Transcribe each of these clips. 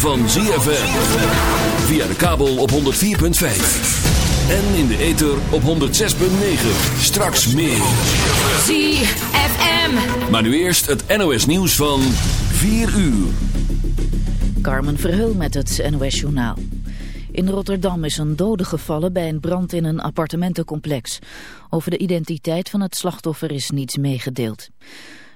van ZFM. Via de kabel op 104.5. En in de ether op 106.9. Straks meer. ZFM. Maar nu eerst het NOS nieuws van 4 uur. Carmen Verheul met het NOS Journaal. In Rotterdam is een dode gevallen bij een brand in een appartementencomplex. Over de identiteit van het slachtoffer is niets meegedeeld.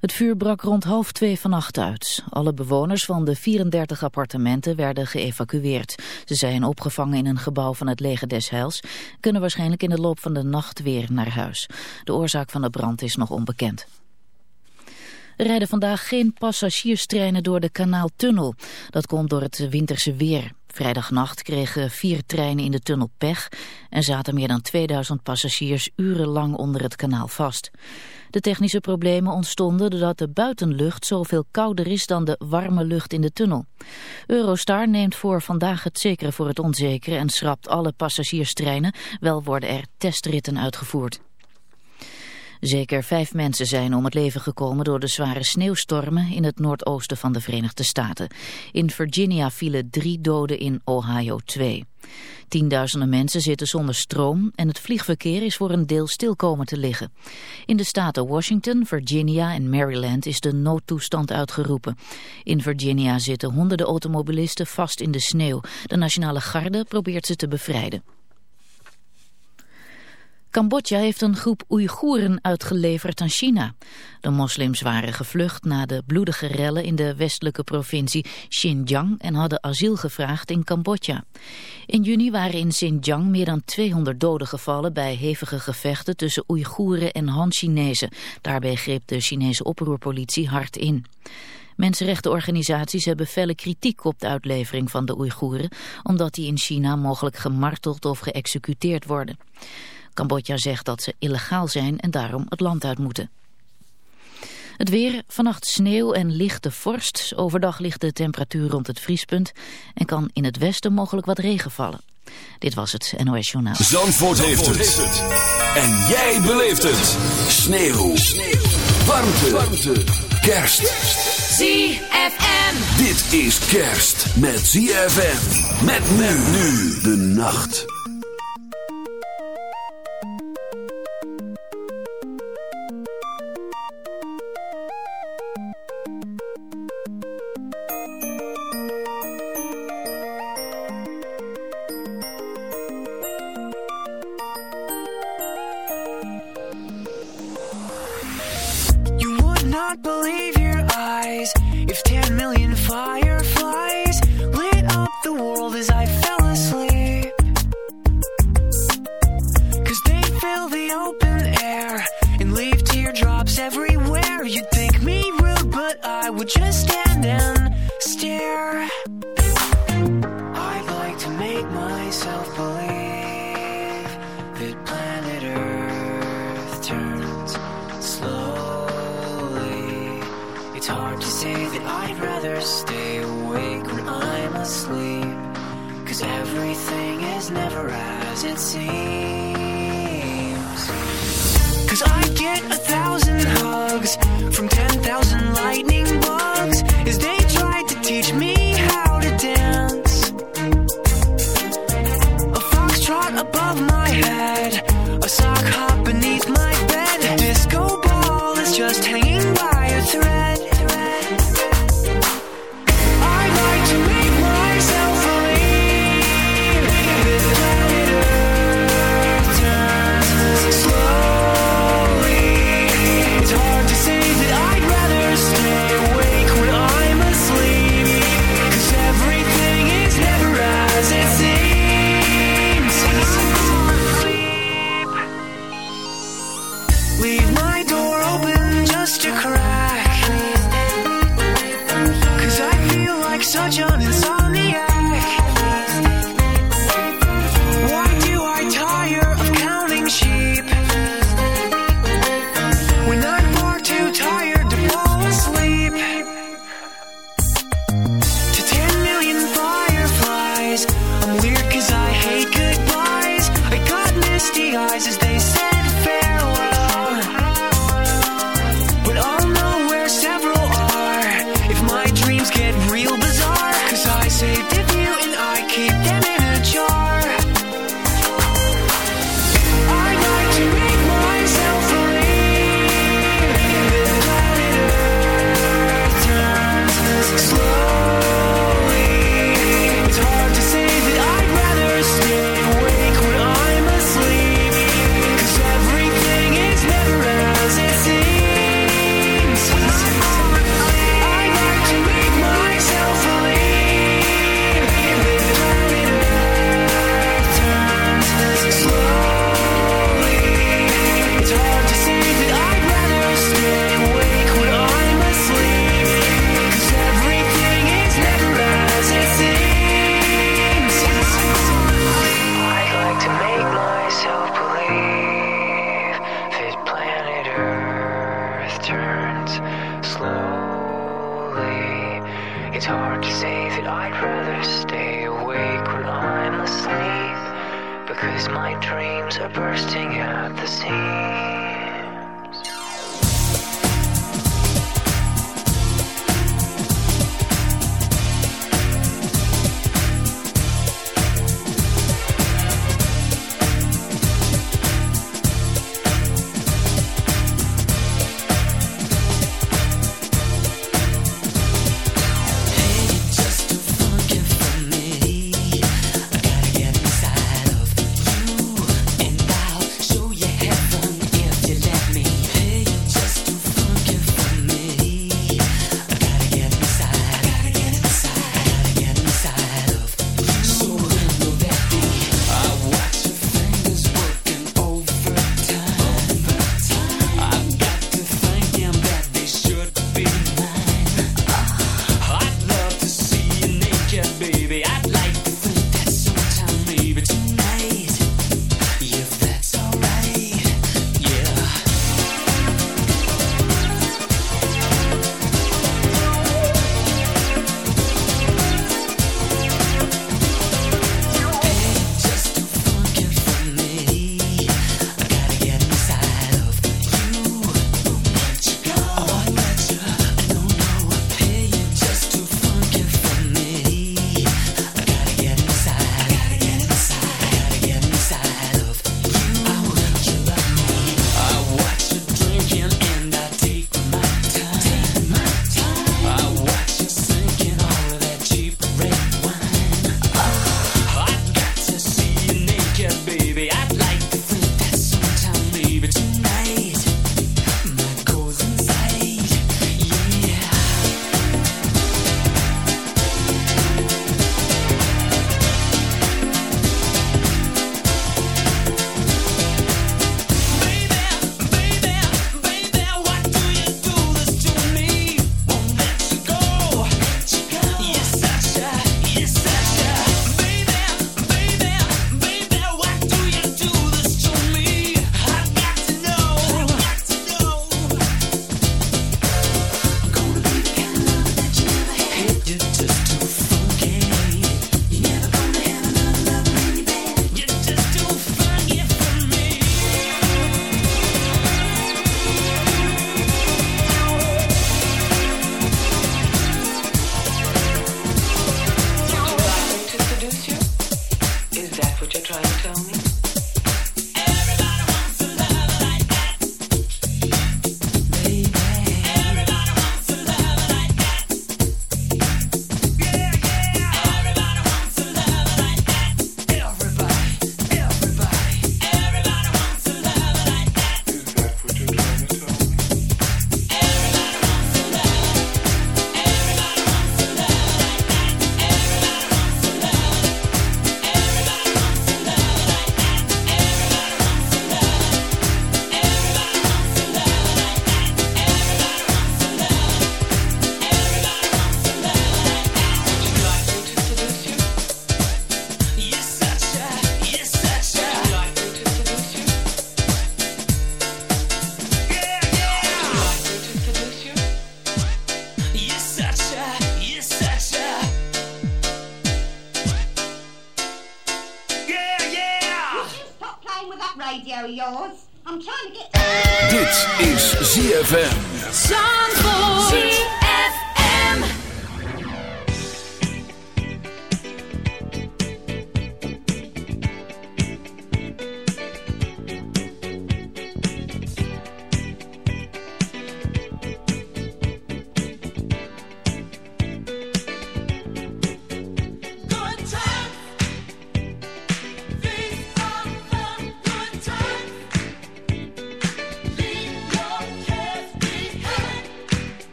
Het vuur brak rond half twee vannacht uit. Alle bewoners van de 34 appartementen werden geëvacueerd. Ze zijn opgevangen in een gebouw van het leger des Heils. Kunnen waarschijnlijk in de loop van de nacht weer naar huis. De oorzaak van de brand is nog onbekend. Er rijden vandaag geen passagierstreinen door de kanaaltunnel. Dat komt door het winterse weer. Vrijdagnacht kregen vier treinen in de tunnel pech en zaten meer dan 2000 passagiers urenlang onder het kanaal vast. De technische problemen ontstonden doordat de buitenlucht zoveel kouder is dan de warme lucht in de tunnel. Eurostar neemt voor vandaag het zekere voor het onzekere en schrapt alle passagierstreinen, wel worden er testritten uitgevoerd. Zeker vijf mensen zijn om het leven gekomen door de zware sneeuwstormen in het noordoosten van de Verenigde Staten. In Virginia vielen drie doden in Ohio twee. Tienduizenden mensen zitten zonder stroom en het vliegverkeer is voor een deel stil komen te liggen. In de staten Washington, Virginia en Maryland is de noodtoestand uitgeroepen. In Virginia zitten honderden automobilisten vast in de sneeuw. De Nationale Garde probeert ze te bevrijden. Cambodja heeft een groep Oeigoeren uitgeleverd aan China. De moslims waren gevlucht na de bloedige rellen in de westelijke provincie Xinjiang en hadden asiel gevraagd in Cambodja. In juni waren in Xinjiang meer dan 200 doden gevallen bij hevige gevechten tussen Oeigoeren en Han-Chinezen. Daarbij greep de Chinese oproerpolitie hard in. Mensenrechtenorganisaties hebben felle kritiek op de uitlevering van de Oeigoeren, omdat die in China mogelijk gemarteld of geëxecuteerd worden. Cambodja zegt dat ze illegaal zijn en daarom het land uit moeten. Het weer, vannacht sneeuw en lichte vorst. Overdag ligt de temperatuur rond het vriespunt en kan in het westen mogelijk wat regen vallen. Dit was het NOS Journaal. Zandvoort, heeft, het. En jij beleeft het. Sneeuw. sneeuw. Warmte. Warmte. Kerst. ZFM. Dit is kerst met ZFM. Met men nu de nacht.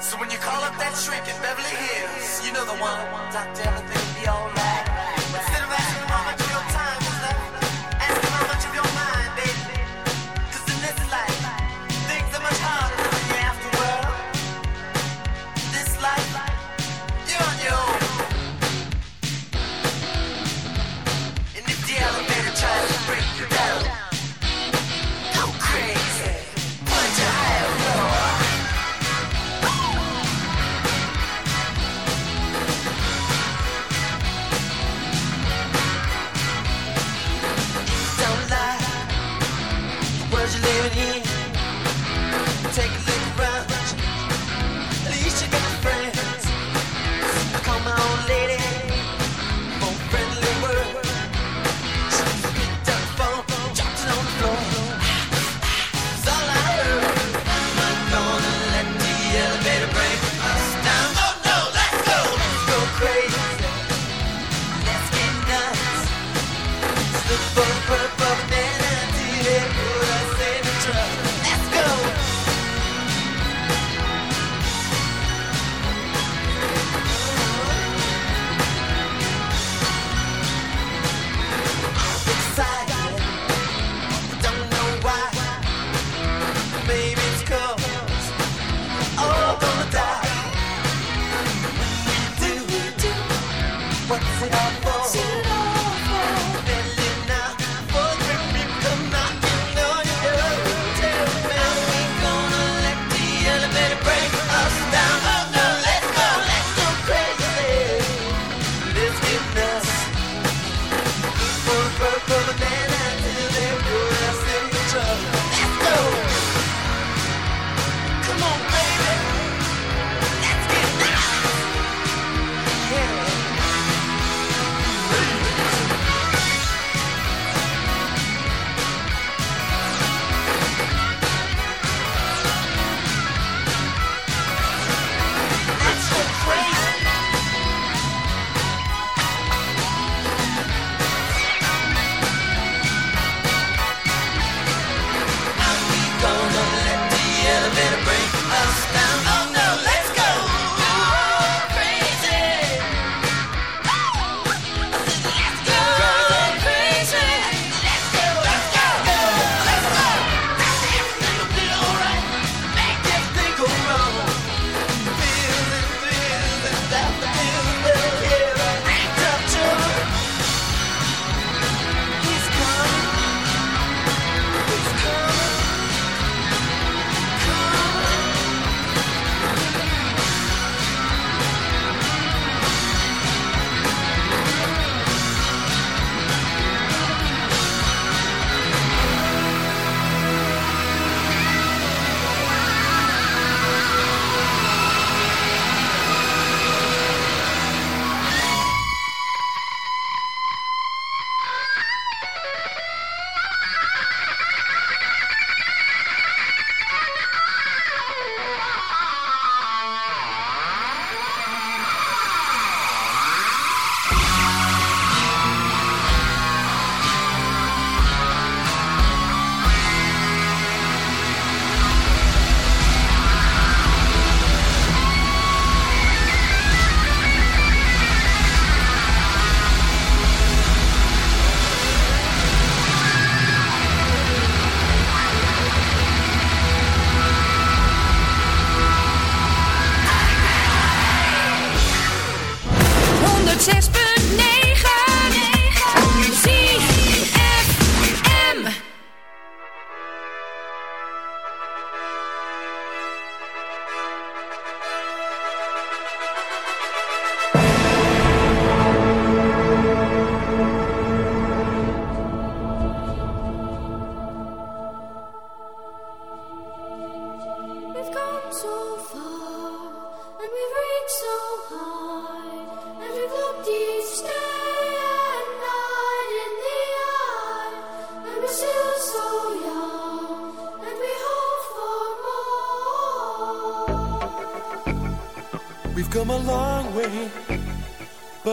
So when you call up that shrink in Beverly Hills, you know the one. Doctor, everything be alright. Instead of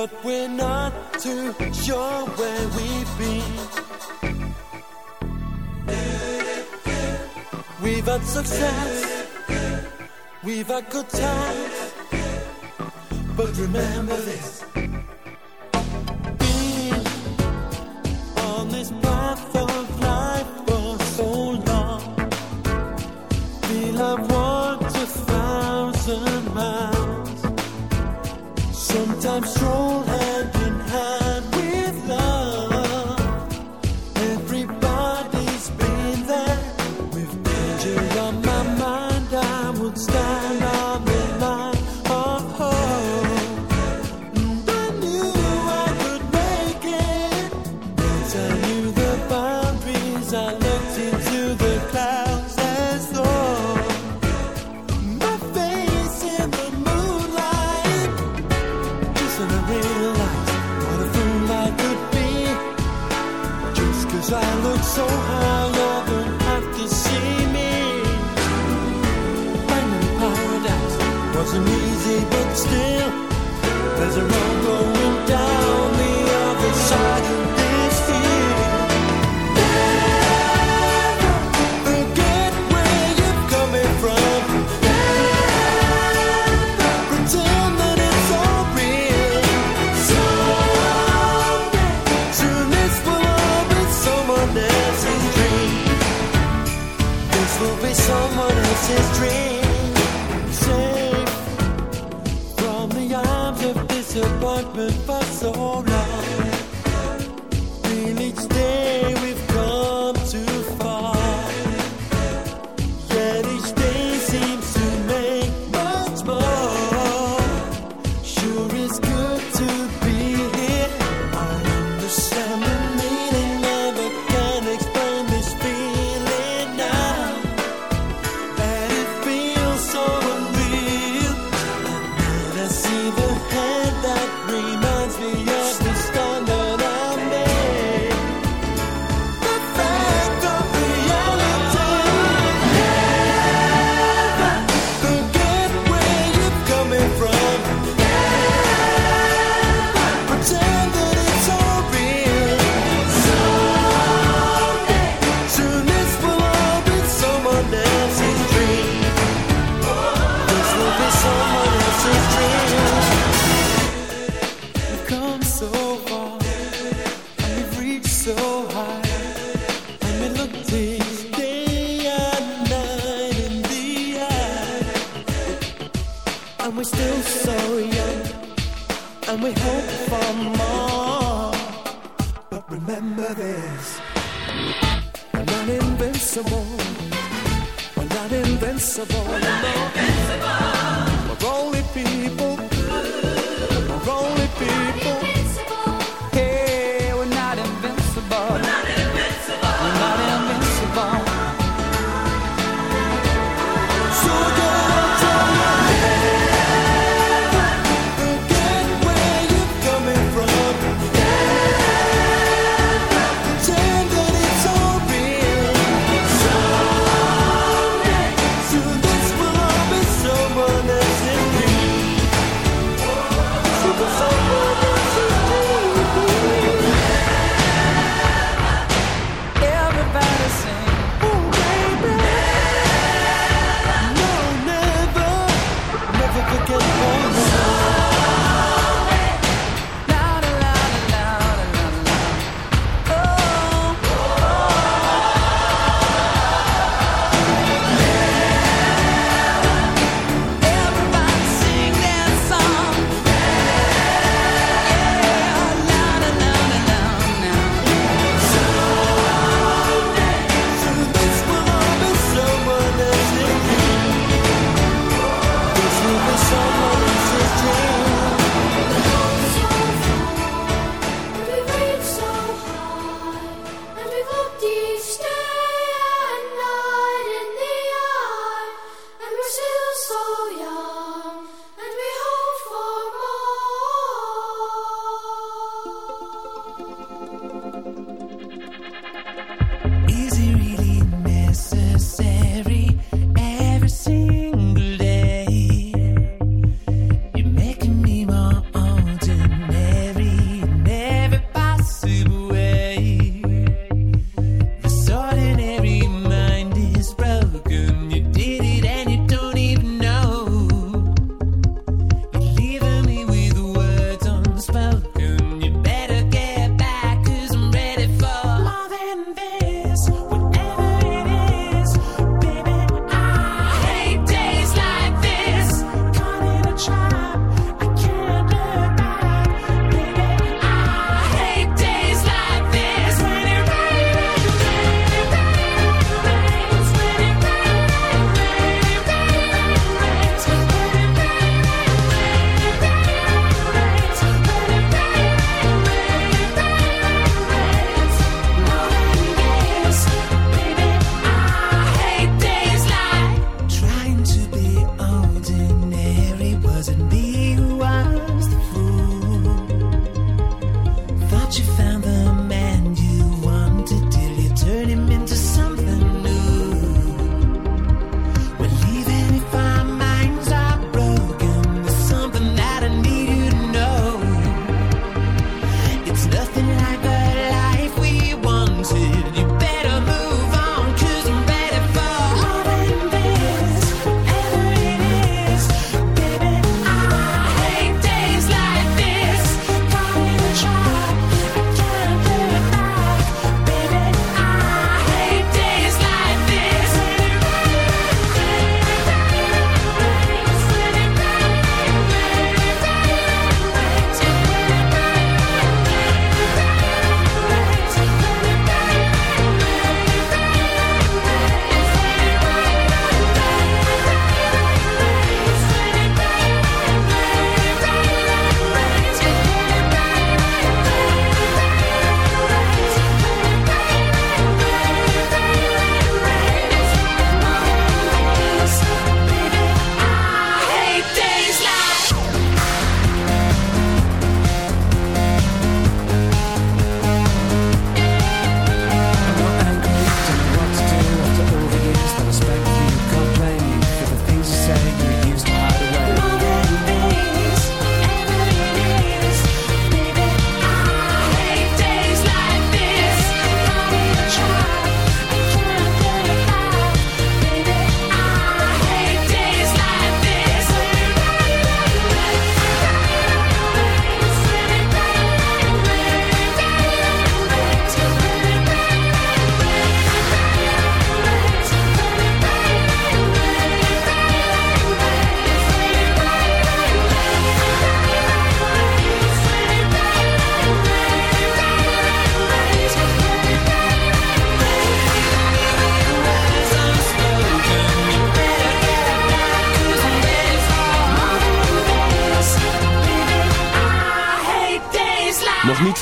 but we're not too sure where we've been. We've had success, we've had good times, but remember this. Being on this path of life for so long, love. sometimes stroll and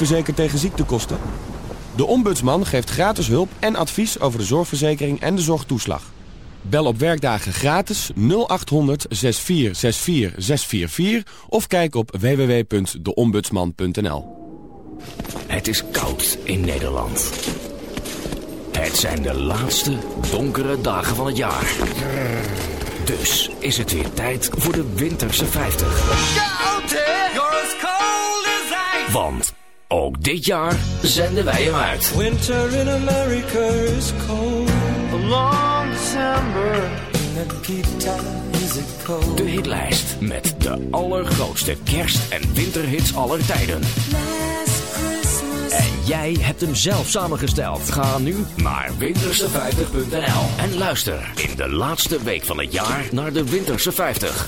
Verzekerd tegen ziektekosten? De Ombudsman geeft gratis hulp en advies over de zorgverzekering en de zorgtoeslag. Bel op werkdagen gratis 0800 6464 644 of kijk op www.deombudsman.nl. Het is koud in Nederland. Het zijn de laatste donkere dagen van het jaar. Dus is het weer tijd voor de Winterse 50. Koud, hè? You're as cold as ice. Want ook dit jaar zenden wij hem uit. Winter in America is cold. A long December. In Akita is it cold. De hitlijst met de allergrootste kerst- en winterhits aller tijden. En jij hebt hem zelf samengesteld. Ga nu naar winterse50.nl en luister in de laatste week van het jaar naar de Winterse 50.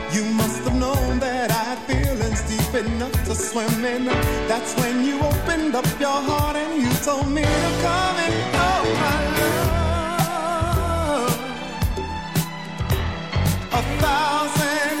I had feelings deep enough to swim in. That's when you opened up your heart and you told me to come in. Oh, my love. A thousand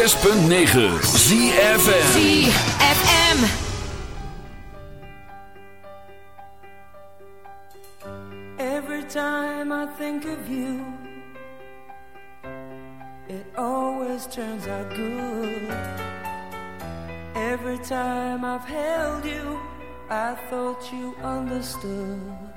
106.9 ZFM ZFM Every time I think of you It always turns out good. Every time I've held you I thought you understood.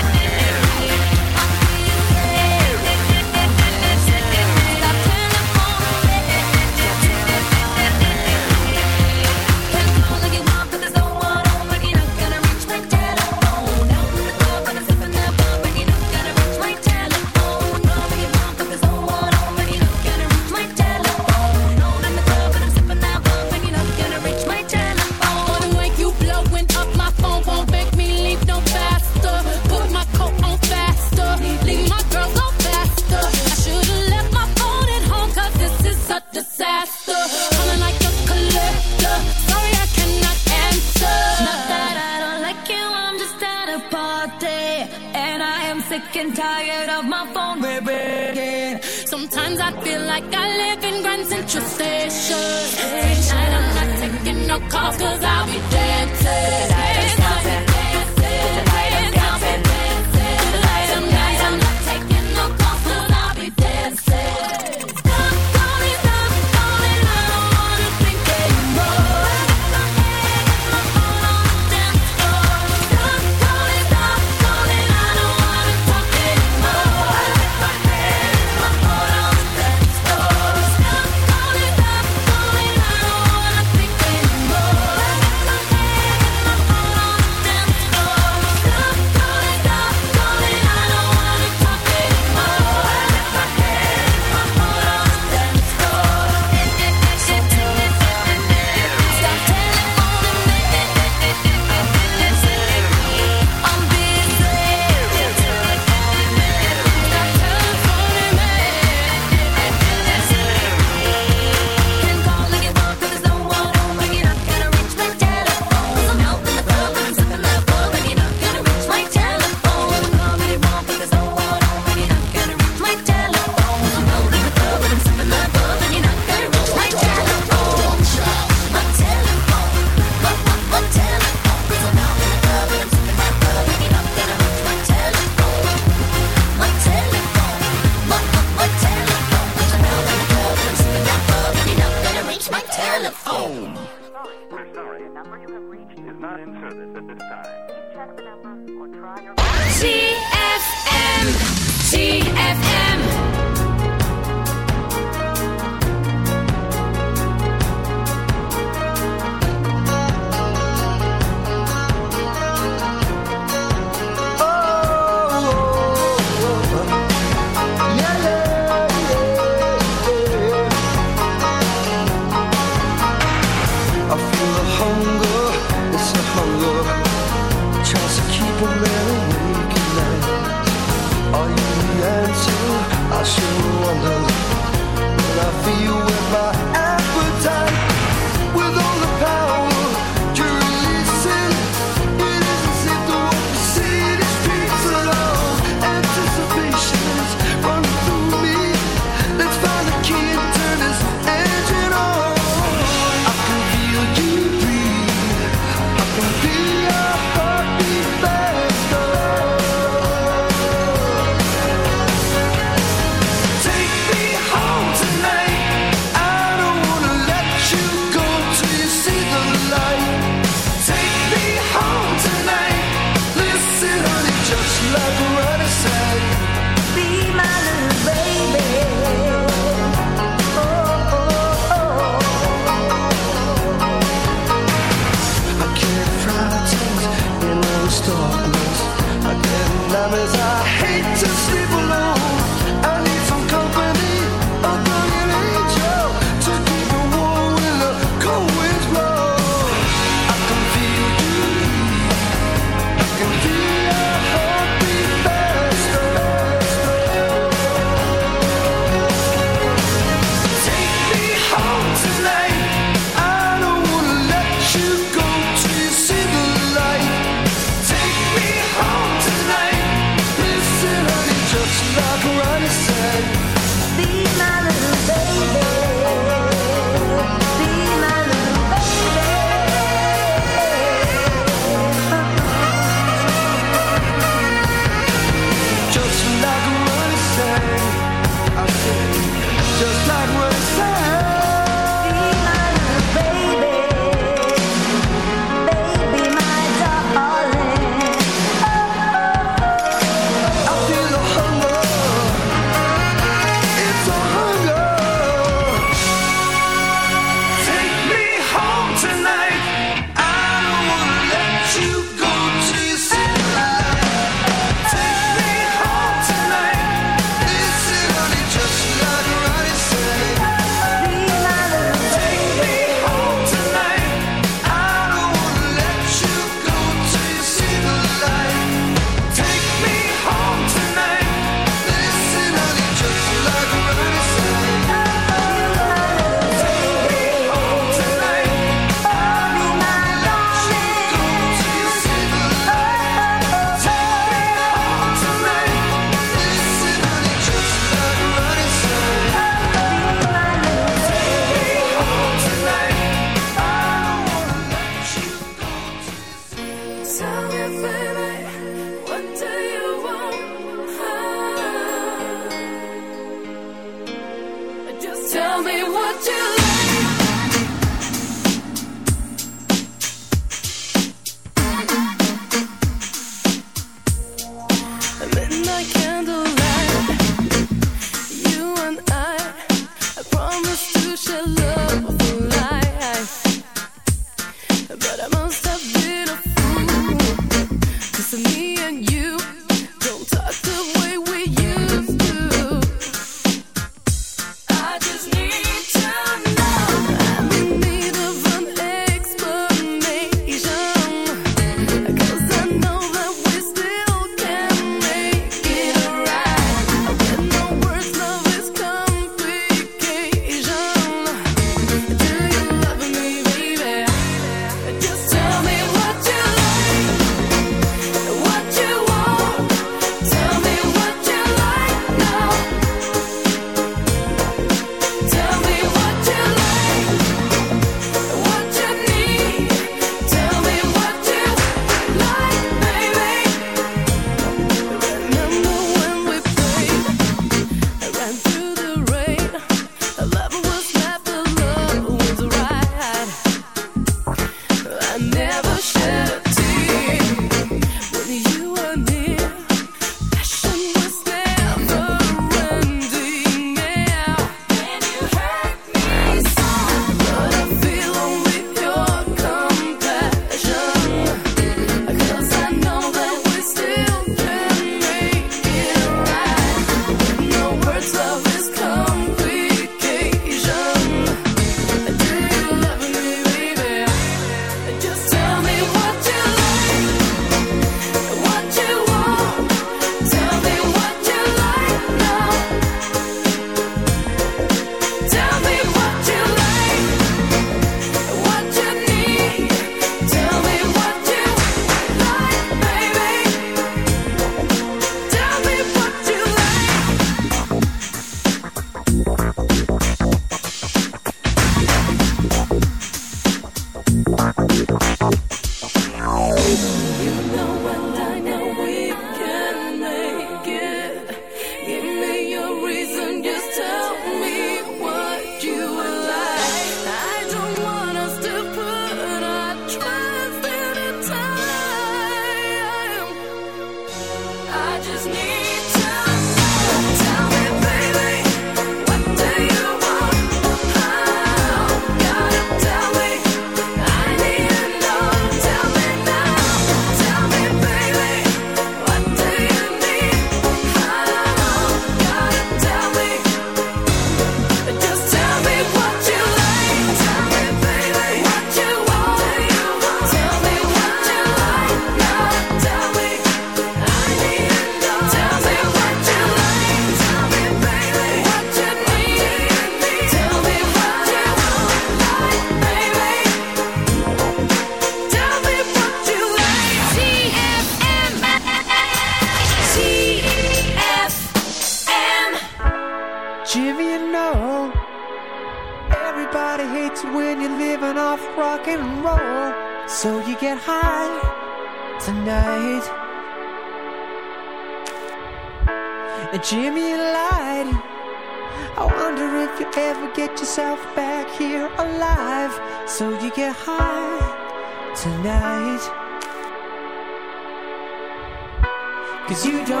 You don't